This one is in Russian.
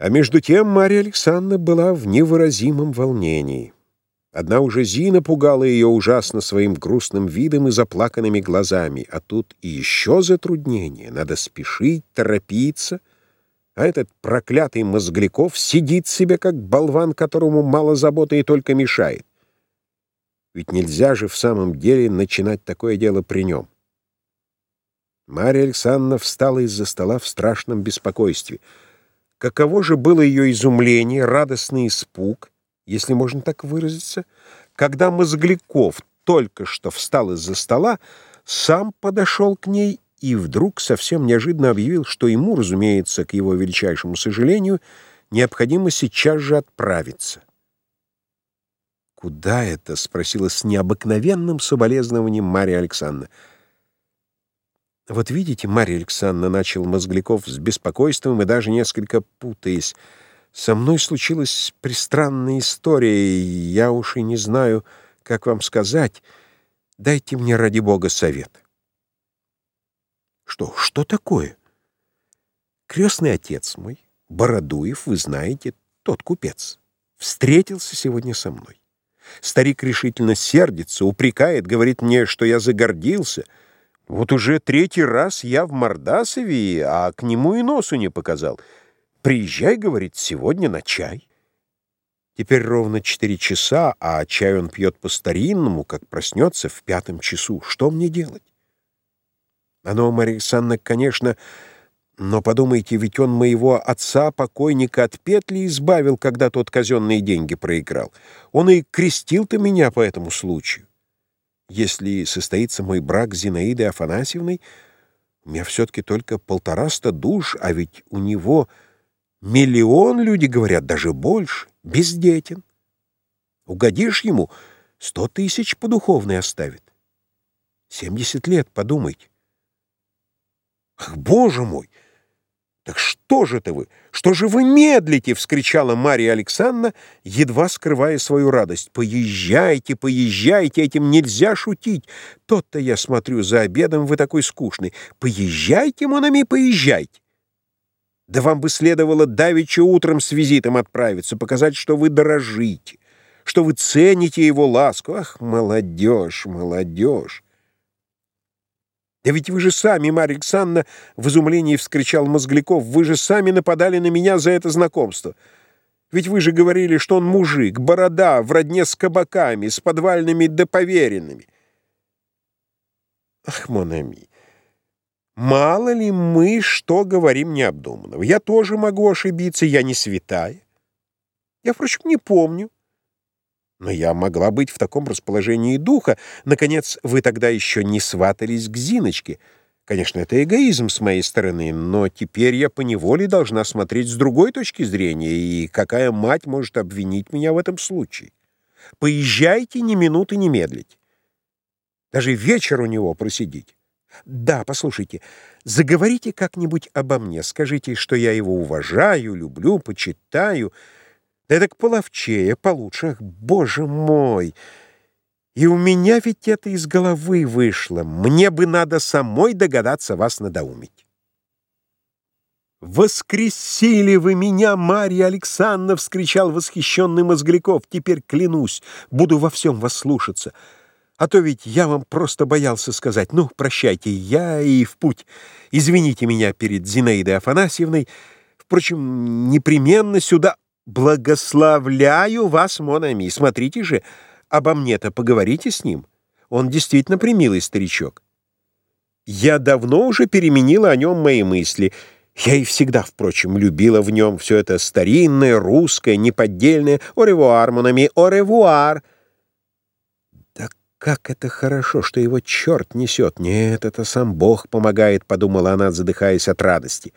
А между тем Марья Александровна была в невыразимом волнении. Одна уже Зина пугала ее ужасно своим грустным видом и заплаканными глазами, а тут и еще затруднение. Надо спешить, торопиться, а этот проклятый Мозгляков сидит себе, как болван, которому мало заботы и только мешает. Ведь нельзя же в самом деле начинать такое дело при нем. Марья Александровна встала из-за стола в страшном беспокойстве — Каково же было ее изумление, радостный испуг, если можно так выразиться, когда Мозгляков только что встал из-за стола, сам подошел к ней и вдруг совсем неожиданно объявил, что ему, разумеется, к его величайшему сожалению, необходимо сейчас же отправиться. «Куда это?» — спросила с необыкновенным соболезнованием Мария Александровна. «Вот видите, Марья Александровна, — начал Мозгляков с беспокойством и даже несколько путаясь, — со мной случилась пристранная история, и я уж и не знаю, как вам сказать. Дайте мне, ради бога, совет». «Что? Что такое?» «Крестный отец мой, Бородуев, вы знаете, тот купец, встретился сегодня со мной. Старик решительно сердится, упрекает, говорит мне, что я загордился — вот уже третий раз я в Мордасове, а к нему и носу не показал. Приезжай, говорит, сегодня на чай. Теперь ровно четыре часа, а чай он пьет по-старинному, как проснется в пятом часу. Что мне делать? Оно, Мария Александровна, конечно, но подумайте, ведь он моего отца, покойника, от петли избавил, когда тот казенные деньги проиграл. Он и крестил-то меня по этому случаю. Если состоится мой брак с Зинаидой Афанасьевной, у меня все-таки только полтораста душ, а ведь у него миллион, люди говорят, даже больше, бездетен. Угодишь ему, сто тысяч по духовной оставит. Семьдесят лет, подумайте. Ах, боже мой! «Так что же это вы? Что же вы медлите?» — вскричала Мария Александровна, едва скрывая свою радость. «Поезжайте, поезжайте, этим нельзя шутить. Тот-то я смотрю за обедом, вы такой скучный. Поезжайте, Монами, поезжайте. Да вам бы следовало давеча утром с визитом отправиться, показать, что вы дорожите, что вы цените его ласку. Ах, молодежь, молодежь!» «Да ведь вы же сами, Марья Александровна!» — в изумлении вскричал Мозгляков. «Вы же сами нападали на меня за это знакомство! Ведь вы же говорили, что он мужик, борода, в родне с кабаками, с подвальными да поверенными!» «Ах, Монами! Мало ли мы что говорим необдуманного! Я тоже могу ошибиться, я не святая. Я, впрочем, не помню». Но я могла быть в таком расположении духа. Наконец, вы тогда еще не сватались к Зиночке. Конечно, это эгоизм с моей стороны, но теперь я поневоле должна смотреть с другой точки зрения, и какая мать может обвинить меня в этом случае? Поезжайте ни минуты не медлить. Даже вечер у него просидеть. Да, послушайте, заговорите как-нибудь обо мне, скажите, что я его уважаю, люблю, почитаю, Эдак половчее, получше. Ах, боже мой! И у меня ведь это из головы вышло. Мне бы надо самой догадаться вас надоумить. «Воскресили вы меня, Марья Александровна!» — вскричал восхищенный Мозгляков. «Теперь клянусь, буду во всем вас слушаться. А то ведь я вам просто боялся сказать. Ну, прощайте, я и в путь. Извините меня перед Зинаидой Афанасьевной. Впрочем, непременно сюда...» «Благословляю вас, Монами! Смотрите же, обо мне-то поговорите с ним. Он действительно примилый старичок. Я давно уже переменила о нем мои мысли. Я и всегда, впрочем, любила в нем все это старинное, русское, неподдельное. «Оревуар, Монами, оревуар!» Да как это хорошо, что его черт несет! Нет, это сам Бог помогает, — подумала она, задыхаясь от радости.